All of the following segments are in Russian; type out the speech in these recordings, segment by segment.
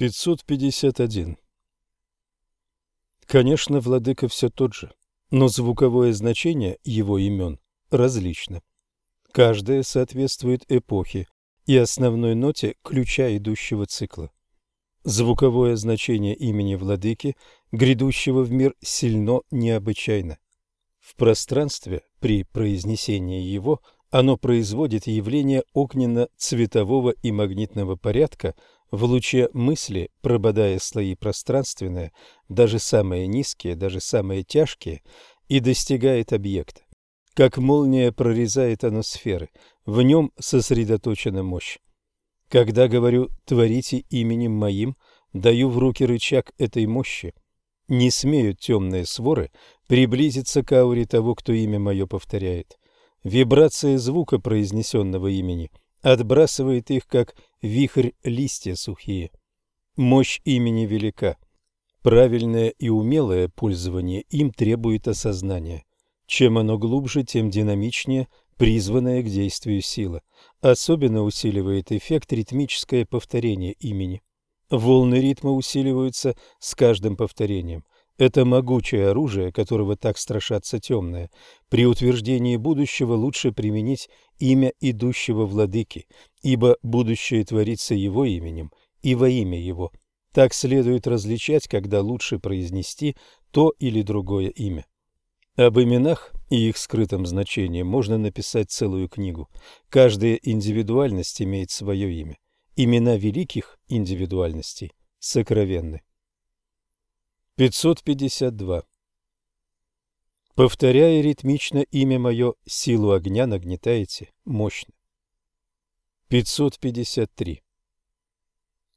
551. Конечно, владыка все тот же, но звуковое значение его имен различно. Каждое соответствует эпохе и основной ноте ключа идущего цикла. Звуковое значение имени владыки, грядущего в мир, сильно необычайно. В пространстве при произнесении его оно производит явление огненно-цветового и магнитного порядка – в луче мысли, прободая слои пространственные, даже самые низкие, даже самые тяжкие, и достигает объекта. Как молния прорезает оно сферы, в нем сосредоточена мощь. Когда говорю «творите именем моим», даю в руки рычаг этой мощи. Не смеют темные своры приблизиться к ауре того, кто имя мое повторяет. Вибрация звука произнесенного имени отбрасывает их, как вихрь листья сухие. Мощь имени велика. Правильное и умелое пользование им требует осознания. Чем оно глубже, тем динамичнее призванная к действию сила. Особенно усиливает эффект ритмическое повторение имени. Волны ритма усиливаются с каждым повторением. Это могучее оружие, которого так страшатся темные. При утверждении будущего лучше применить имя идущего владыки, ибо будущее творится его именем и во имя его. Так следует различать, когда лучше произнести то или другое имя. Об именах и их скрытом значении можно написать целую книгу. Каждая индивидуальность имеет свое имя. Имена великих индивидуальностей сокровенны. 552. Повторяя ритмично имя мое, силу огня нагнетаете мощно. 553.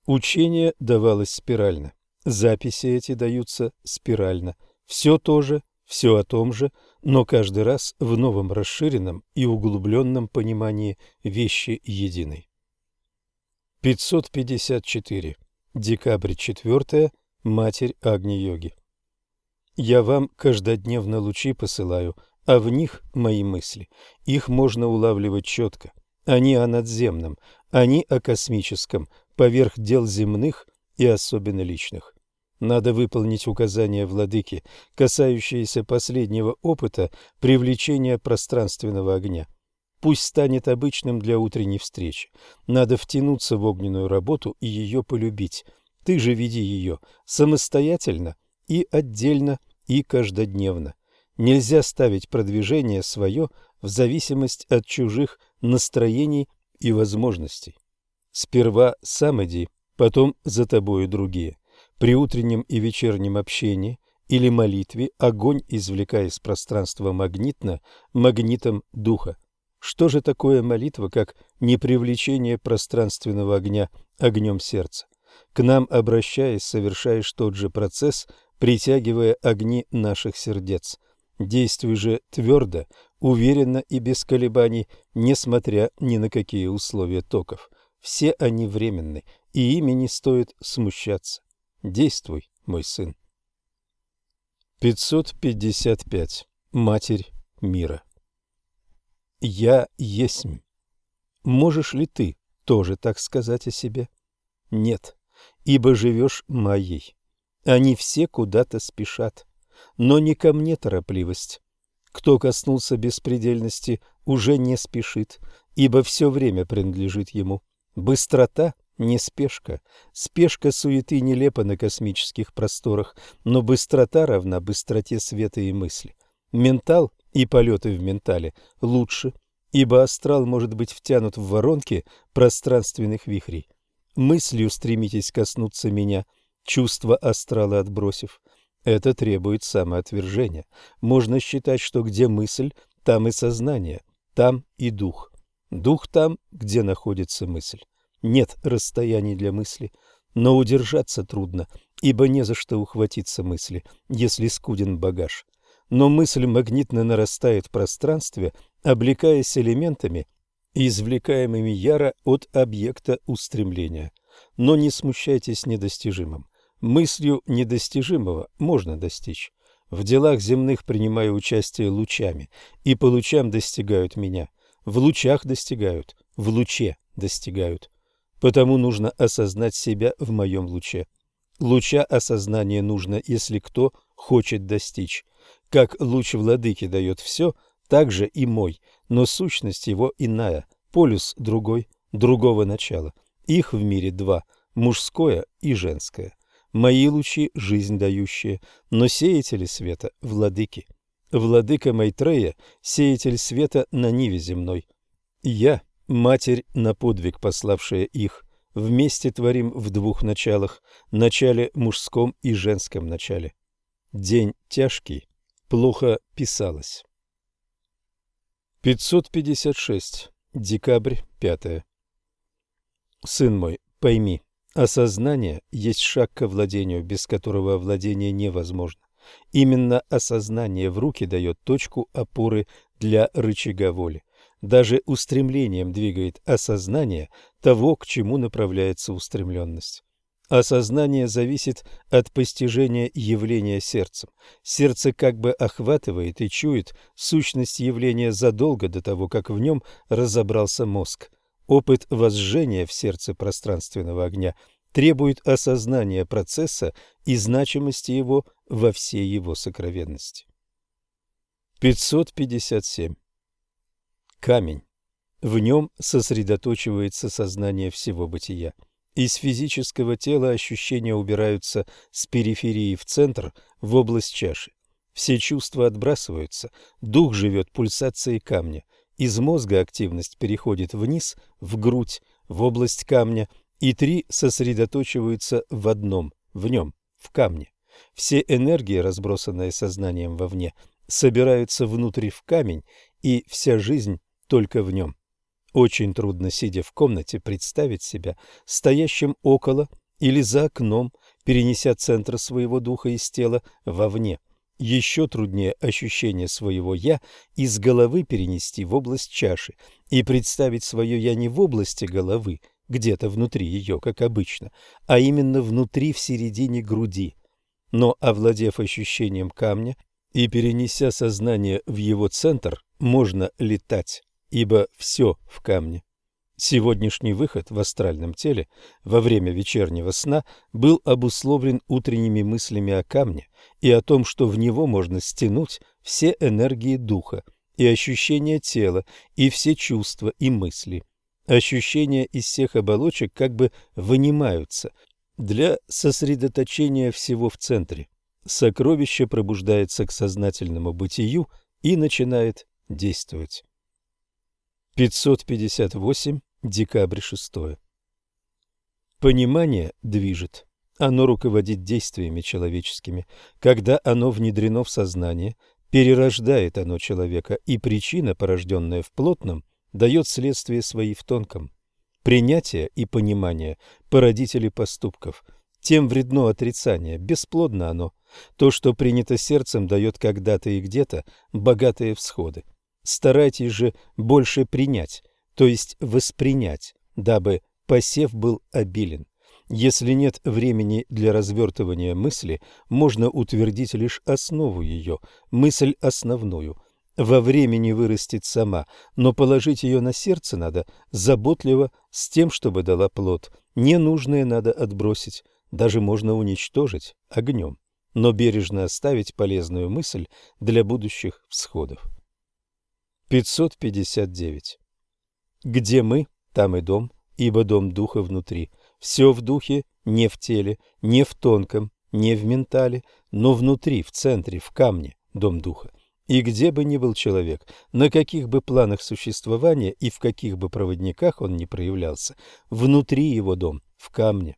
Учение давалось спирально. Записи эти даются спирально. Все то же, все о том же, но каждый раз в новом расширенном и углубленном понимании вещи единой. 554. Декабрь 4 Матерь Агни-йоги. Я вам каждодневно лучи посылаю, а в них мои мысли. Их можно улавливать четко. Они о надземном, они о космическом, поверх дел земных и особенно личных. Надо выполнить указания владыки, касающиеся последнего опыта привлечения пространственного огня. Пусть станет обычным для утренней встречи. Надо втянуться в огненную работу и ее полюбить – ты же веди ее самостоятельно и отдельно, и каждодневно. Нельзя ставить продвижение свое в зависимость от чужих настроений и возможностей. Сперва сам иди, потом за тобою другие. При утреннем и вечернем общении или молитве огонь извлекай из пространства магнитно магнитом духа. Что же такое молитва, как не привлечение пространственного огня огнем сердца? К нам, обращаясь, совершаешь тот же процесс, притягивая огни наших сердец. Действуй же твердо, уверенно и без колебаний, несмотря ни на какие условия токов. Все они временны, и ими не стоит смущаться. Действуй, мой сын. 555. Матерь мира. Я есмь. Можешь ли ты тоже так сказать о себе? Нет ибо живешь моей. Они все куда-то спешат, но не ко мне торопливость. Кто коснулся беспредельности, уже не спешит, ибо все время принадлежит ему. Быстрота — не спешка. Спешка суеты нелепа на космических просторах, но быстрота равна быстроте света и мысли. Ментал и полеты в ментале лучше, ибо астрал может быть втянут в воронки пространственных вихрей. Мыслью стремитесь коснуться меня, чувство астрала отбросив. Это требует самоотвержения. Можно считать, что где мысль, там и сознание, там и дух. Дух там, где находится мысль. Нет расстояний для мысли, но удержаться трудно, ибо не за что ухватиться мысли, если скуден багаж. Но мысль магнитно нарастает в пространстве, облекаясь элементами, извлекаемыми яро от объекта устремления. Но не смущайтесь недостижимым. Мыслью недостижимого можно достичь. В делах земных принимаю участие лучами, и по лучам достигают меня. В лучах достигают, в луче достигают. потому нужно осознать себя в моем луче. Луча осознания нужно, если кто хочет достичь. Как луч владыки дает все, так же и мой, но сущность его иная, полюс другой, другого начала. Их в мире два – мужское и женское. Мои лучи – жизнь дающие, но сеятели света – владыки. Владыка Майтрея – сеятель света на ниве земной. Я – матерь на подвиг, пославшая их. Вместе творим в двух началах – начале мужском и женском начале. День тяжкий, плохо писалось. 556. Декабрь, 5. Сын мой, пойми, осознание есть шаг к владению, без которого овладение невозможно. Именно осознание в руки дает точку опоры для рычага воли даже устремлением двигает осознание того, к чему направляется устремленность. Осознание зависит от постижения явления сердцем. Сердце как бы охватывает и чует сущность явления задолго до того, как в нем разобрался мозг. Опыт возжжения в сердце пространственного огня требует осознания процесса и значимости его во всей его сокровенности. 557 камень. В нем сосредоточивается сознание всего бытия. Из физического тела ощущения убираются с периферии в центр, в область чаши. Все чувства отбрасываются, дух живет пульсацией камня. Из мозга активность переходит вниз, в грудь, в область камня, и три сосредоточиваются в одном, в нем, в камне. Все энергии, разбросанные сознанием вовне, собираются внутрь в камень, и вся жизнь только в нем. Очень трудно, сидя в комнате, представить себя стоящим около или за окном, перенеся центр своего духа из тела вовне. Еще труднее ощущение своего «я» из головы перенести в область чаши и представить свое «я» не в области головы, где-то внутри ее, как обычно, а именно внутри в середине груди. Но, овладев ощущением камня и перенеся сознание в его центр, можно летать ибо все в камне. Сегодняшний выход в астральном теле во время вечернего сна был обусловлен утренними мыслями о камне и о том, что в него можно стянуть все энергии духа и ощущения тела, и все чувства и мысли. Ощущения из всех оболочек как бы вынимаются для сосредоточения всего в центре. Сокровище пробуждается к сознательному бытию и начинает действовать. 558, декабрь 6. Понимание движет. Оно руководит действиями человеческими. Когда оно внедрено в сознание, перерождает оно человека, и причина, порожденная в плотном, дает следствие свои в тонком. Принятие и понимание – породители поступков. Тем вредно отрицание, бесплодно оно. То, что принято сердцем, дает когда-то и где-то богатые всходы. Старайтесь же больше принять, то есть воспринять, дабы посев был обилен. Если нет времени для развертывания мысли, можно утвердить лишь основу ее, мысль основную. Во времени вырастет сама, но положить ее на сердце надо заботливо, с тем, чтобы дала плод. Ненужное надо отбросить, даже можно уничтожить огнем, но бережно оставить полезную мысль для будущих всходов. 559. Где мы, там и дом, ибо дом духа внутри. Все в духе, не в теле, не в тонком, не в ментале, но внутри, в центре, в камне, дом духа. И где бы ни был человек, на каких бы планах существования и в каких бы проводниках он ни проявлялся, внутри его дом, в камне.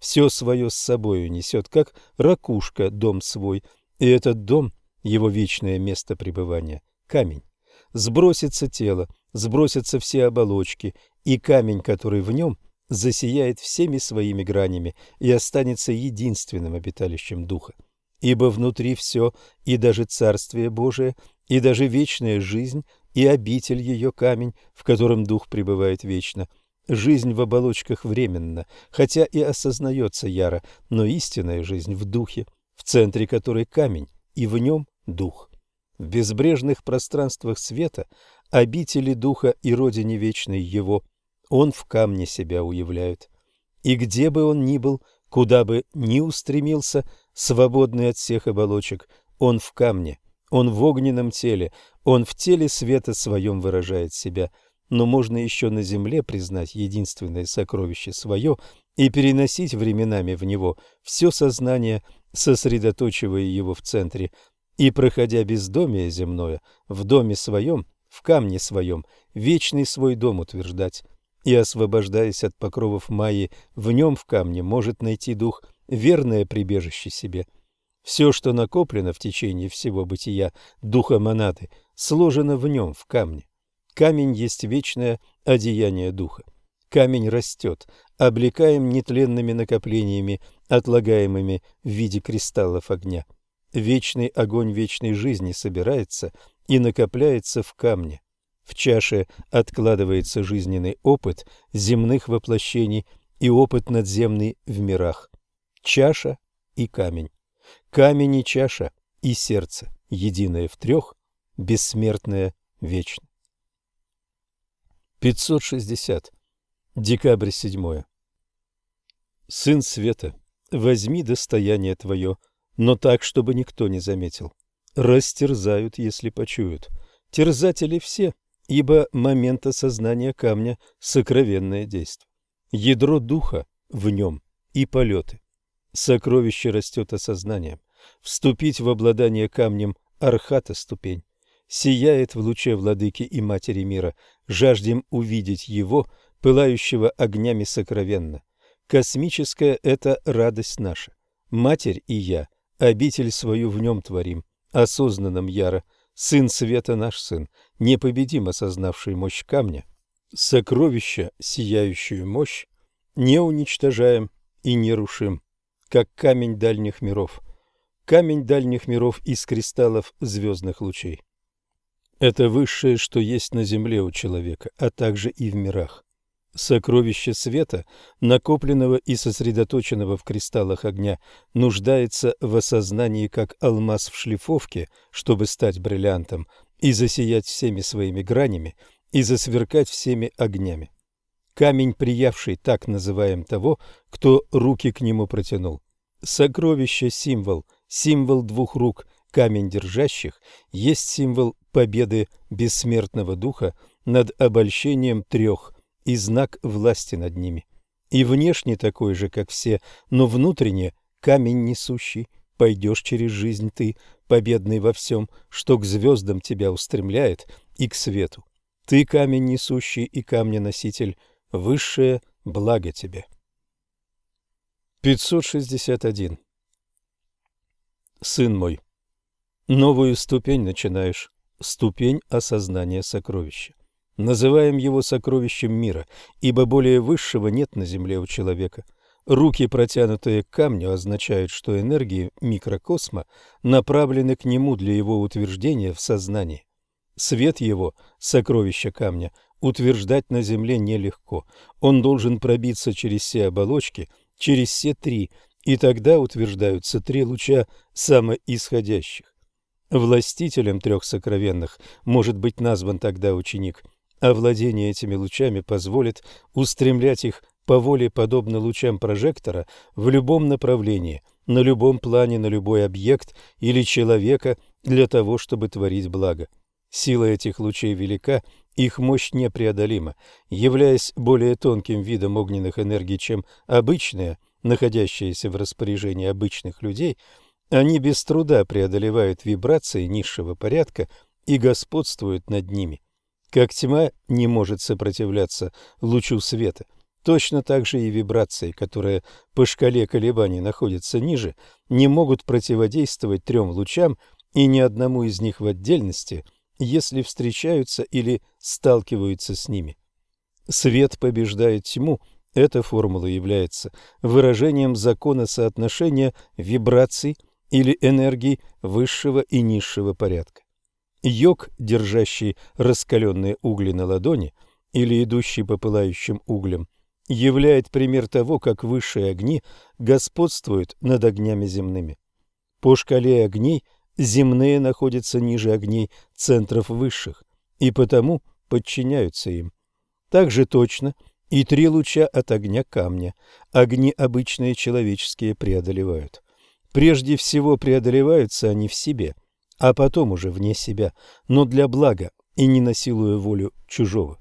Все свое с собою несет, как ракушка, дом свой, и этот дом, его вечное место пребывания, камень сбросится тело, сбросятся все оболочки, и камень, который в нем, засияет всеми своими гранями и останется единственным обиталищем духа. Ибо внутри все, и даже Царствие Божие, и даже вечная жизнь, и обитель ее камень, в котором дух пребывает вечно. Жизнь в оболочках временна, хотя и осознается яро, но истинная жизнь в духе, в центре которой камень, и в нем дух. В безбрежных пространствах света, обители духа и родине вечной его, он в камне себя уявляет. И где бы он ни был, куда бы ни устремился, свободный от всех оболочек, он в камне, он в огненном теле, он в теле света своем выражает себя. Но можно еще на земле признать единственное сокровище свое и переносить временами в него все сознание, сосредоточивая его в центре, и, проходя бездомие земное, в доме своем, в камне своем, вечный свой дом утверждать, и, освобождаясь от покровов Майи, в нем в камне может найти дух верное прибежище себе. Все, что накоплено в течение всего бытия духа монады, сложено в нем, в камне. Камень есть вечное одеяние духа. Камень растет, облекаем нетленными накоплениями, отлагаемыми в виде кристаллов огня. Вечный огонь вечной жизни собирается и накопляется в камне. В чаше откладывается жизненный опыт земных воплощений и опыт надземный в мирах. Чаша и камень. Камень и чаша и сердце, единое в трех, бессмертное вечно. 560. Декабрь 7. Сын света, возьми достояние твое, но так, чтобы никто не заметил. Растерзают, если почуют. Терзатели все, ибо момент осознания камня – сокровенное действие. Ядро духа в нем и полеты. Сокровище растет осознанием. Вступить в обладание камнем – архата ступень. Сияет в луче владыки и матери мира, жаждем увидеть его, пылающего огнями сокровенно. Космическая – это радость наша. Матерь и я обитель свою в нем творим, осознанным яро – Сын света наш сын, непобедим осознавший мощь камня, сокровища, сияющую мощь, не уничтожаем и не рушим, как камень дальних миров, камень дальних миров из кристаллов звездных лучей. Это высшее, что есть на земле у человека, а также и в мирах. Сокровище света, накопленного и сосредоточенного в кристаллах огня, нуждается в осознании как алмаз в шлифовке, чтобы стать бриллиантом и засиять всеми своими гранями и засверкать всеми огнями. Камень, приявший, так называем того, кто руки к нему протянул. Сокровище – символ, символ двух рук, камень держащих, есть символ победы бессмертного духа над обольщением трех и знак власти над ними. И внешне такой же, как все, но внутренне камень несущий. Пойдешь через жизнь ты, победный во всем, что к звездам тебя устремляет, и к свету. Ты камень несущий и камненоситель, высшее благо тебе. 561. Сын мой, новую ступень начинаешь, ступень осознания сокровища. Называем его сокровищем мира, ибо более высшего нет на земле у человека. Руки, протянутые к камню, означают, что энергии микрокосма направлены к нему для его утверждения в сознании. Свет его, сокровища камня, утверждать на земле нелегко. Он должен пробиться через все оболочки, через все три, и тогда утверждаются три луча самоисходящих. Властителем трех сокровенных может быть назван тогда ученик – а владение этими лучами позволит устремлять их по воле, подобно лучам прожектора, в любом направлении, на любом плане, на любой объект или человека для того, чтобы творить благо. Сила этих лучей велика, их мощь непреодолима. Являясь более тонким видом огненных энергий, чем обычные, находящиеся в распоряжении обычных людей, они без труда преодолевают вибрации низшего порядка и господствуют над ними. Как тьма не может сопротивляться лучу света, точно так же и вибрации, которые по шкале колебаний находятся ниже, не могут противодействовать трем лучам и ни одному из них в отдельности, если встречаются или сталкиваются с ними. Свет побеждает тьму, эта формула является выражением закона соотношения вибраций или энергий высшего и низшего порядка. Йог, держащий раскаленные угли на ладони или идущий по пылающим углям, являет пример того, как высшие огни господствуют над огнями земными. По шкале огней земные находятся ниже огней центров высших и потому подчиняются им. Так же точно и три луча от огня камня. Огни обычные человеческие преодолевают. Прежде всего преодолеваются они в себе, а потом уже вне себя, но для блага и не насилуя волю чужого.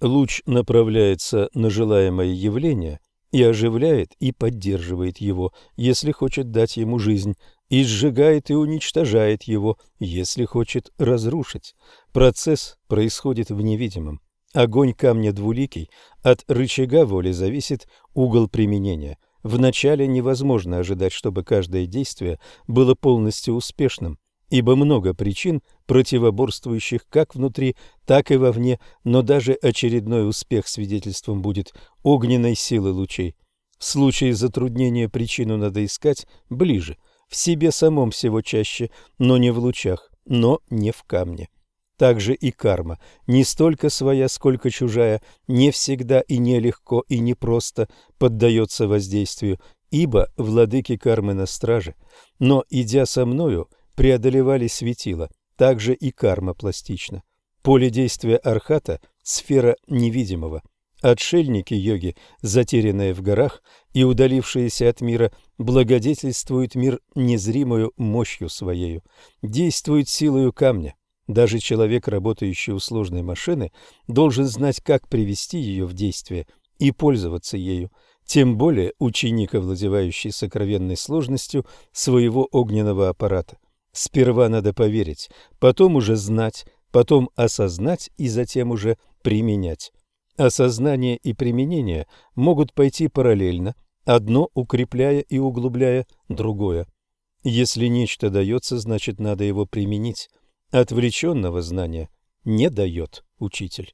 Луч направляется на желаемое явление и оживляет и поддерживает его, если хочет дать ему жизнь, и сжигает и уничтожает его, если хочет разрушить. Процесс происходит в невидимом. Огонь камня двуликий, от рычага воли зависит угол применения. Вначале невозможно ожидать, чтобы каждое действие было полностью успешным, ибо много причин, противоборствующих как внутри, так и вовне, но даже очередной успех свидетельством будет огненной силы лучей. В случае затруднения причину надо искать ближе, в себе самом всего чаще, но не в лучах, но не в камне. Также и карма, не столько своя, сколько чужая, не всегда и нелегко и непросто поддается воздействию, ибо владыки кармы на страже. Но, идя со мною, преодолевали светило, также и карма пластична. Поле действия архата – сфера невидимого. Отшельники йоги, затерянные в горах и удалившиеся от мира, благодетельствуют мир незримою мощью своею, действуют силою камня. Даже человек, работающий у сложной машины, должен знать, как привести ее в действие и пользоваться ею, тем более ученик, овладевающий сокровенной сложностью своего огненного аппарата. Сперва надо поверить, потом уже знать, потом осознать и затем уже применять. Осознание и применение могут пойти параллельно, одно укрепляя и углубляя другое. Если нечто дается, значит надо его применить. Отвлеченного знания не дает учитель.